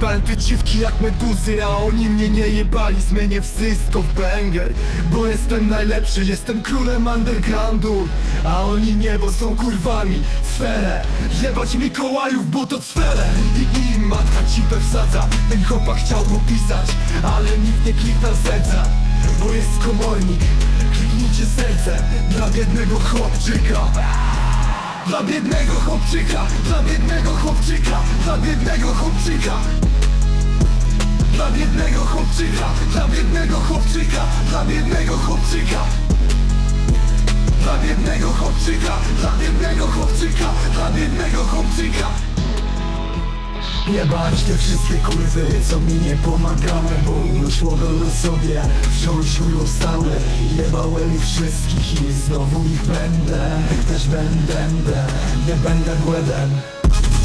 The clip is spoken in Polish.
Te dziwki jak meduzy, a oni mnie nie jebali Zmienię wszystko w banger Bo jestem najlepszy, jestem królem undergroundu A oni nie, bo są kurwami Sferę, jebać Mikołajów, bo to sferę. I im matka cipę wsadza Ten chłopak chciał popisać Ale nikt nie kliknął serca Bo jest komornik. Kliknijcie serce Dla biednego chłopczyka. Dla biednego chłopczyka, dla biednego chłopczyka, dla biednego chłopczyka Dla biednego chłopczyka, dla biednego chłopczyka, dla biednego chłopczyka. Dla biednego chłopczyka, dla biednego chłopczyka, dla biednego chłopczyka. Jebać te wszystkie kurwy, co mi nie pomagały Bo już mogą sobie wciąż urostały Jebałem ich wszystkich i znowu ich będę Też będę, nie będę błędem